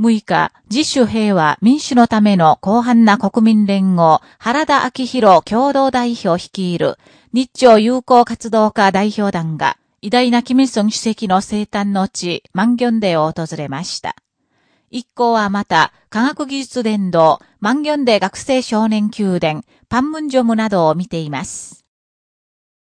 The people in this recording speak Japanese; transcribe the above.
6日、自主平和民主のための広範な国民連合、原田明宏共同代表率いる日朝友好活動家代表団が、偉大なキム・ソン主席の生誕の地、万元ギデを訪れました。一行はまた、科学技術伝道、万元ギデ学生少年宮殿、パンムンジョムなどを見ています。